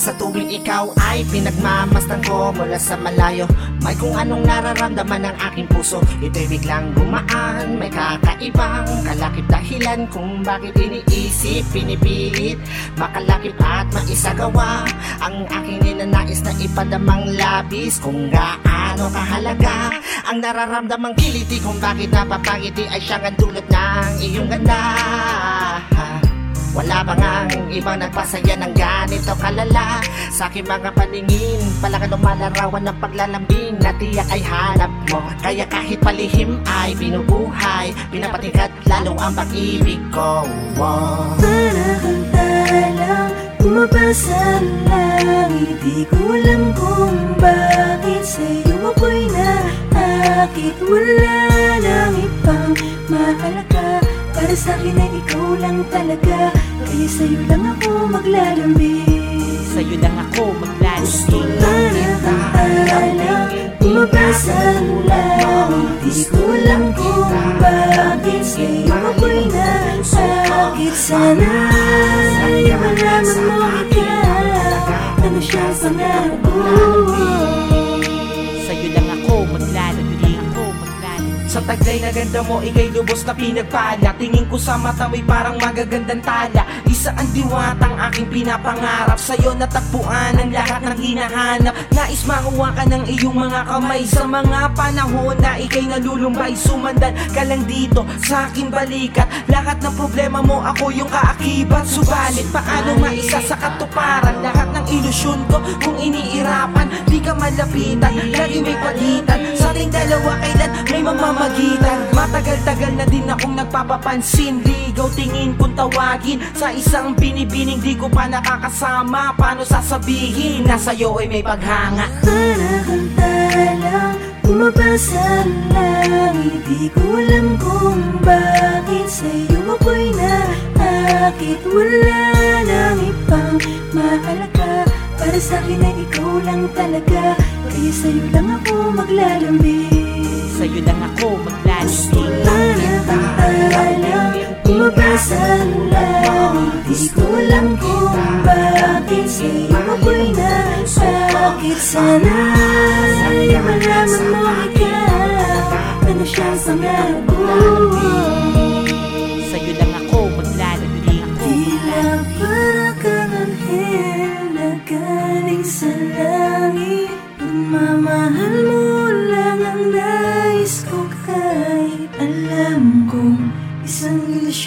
Sa tuwing ikaw ay pinagmamastan ko mula sa malayo May kung anong nararamdaman ng aking puso. Ito'y biglang gumaan May kakaibang kalakip dahilan Kung bakit iniisip, pinipilit Makalakip at maisagawa. Ang aking ninanais na ipadamang labis Kung gaano kahalaga. Ang nararamdamang kiliti Kung bakit napapangiti ay siyang ang dulot ng iyong ganda wala ba ngang ibang nagpasaya ng ganito kalala. Sa aking mga paningin Pala ka lumalarawan ng paglalambing Na tiyak ay hanap mo. Kaya kahit palihim ay binubuhay Pinapatingkat lalo ang pag-ibig ko. Wow. Para kang talang Bumabasa ang langit Di ko alam kung bakit Sa'yo ako'y naakit Wala nang ibang mahalaga Para sa'kin ay ikaw lang talaga. Kaya sa'yo lang ako maglalambing. Sa'yo lang ako maglalambing. Para kang talang Bumabasa ang langit Di ko alam kung bakit Sa'yo ako'y naakit Sana ay malaman mo ikaw Ano siya sa pangarap ko Sa taglay na ganda mo, ikay lubos na pinagpala. Tingin ko sa mata mo'y parang magagandang tala. Isa ang diwatang aking pinapangarap. Sa'yo natagpuan ang lahat ng hinahanap. Nais makuha ka ng iyong mga kamay. Sa mga panahon na ikay nalulumbay Sumandan ka lang dito. Sa aking balikat Lahat ng problema mo, ako yung kaakibat. Subalit, paano maisa sa katuparan? Lahat ng ilusyon ko, kung iniirapan Di ka malapitan, lagi may pagitan Sa ating dalawa, kailan may mamamagitan? Matagal-tagal na din akong nagpapapansin. Ligaw tingin kung tawagin. Sa isang binibining di ko pa nakakasama. Paano sasabihin? Na sa'yo ay may paghanga. Para kang talang Bumabasa ang langit Di ko alam kung bakit Sa'yo ako'y naakit. Wala nang mahalaga Para sa'kin ay ikaw lang talaga. Kaya sa'yo lang ako maglalambing. Sa'yo lang ako maglalambing. Para kang talang Bumabasa ang langit. Di ko alam kung bakit Sa'yo ako'y nasakit Sana ay malaman mo ikaw Ano siyang pangarap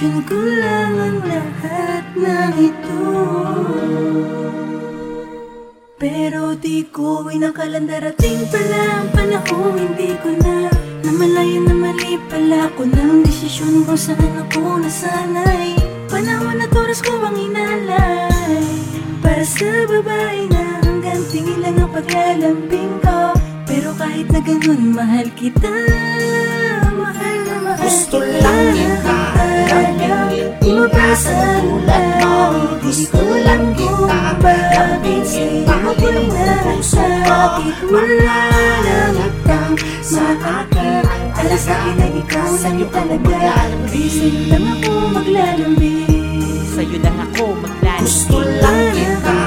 Ilusyon ko lang ang lahat ng ito. Pero di ko inakalang darating pala ang panahong hindi ko na. Namalayan na mali pala ko ng desisyon kung saan ako nasanay. Panahon at oras ko ang inalay. Para sa babae na hanggang tingin lang ang paglalambing ko. Pero kahit na ganun mahal kita. Mahal na mahal Gusto lang kita Lamingin Umabasa Tulad mo Gusto lang kita Bakit sa'yo ako'y nasakit Wala nang ibang makakit Para sa'kin ay ikaw lang talaga Kaya sa'yo lang ako maglalambing Sa'yo lang ako Gusto maglalambing lang kita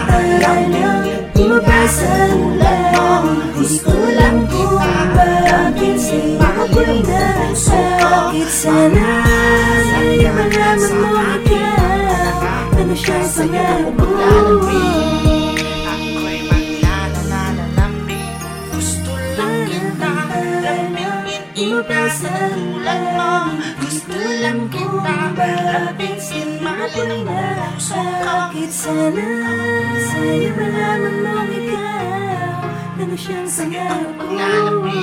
Lamingin Umabasa lang Gusto lang kita Bakit sa'yo ako'y nasakit Sana Lamingin Ibasa tulad mo Gusto lang kita. Mo Puso ko. Bakit sana? Sa'yo malaman mo ikaw? Ano siyang pangarap ko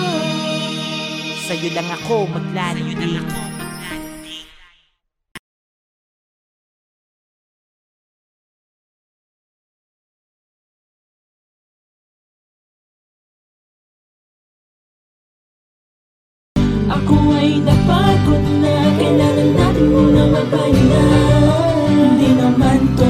Sa'yo lang ako maglalambing Ako ay napagod na Kailangan natin munang magpahinga. Hindi naman to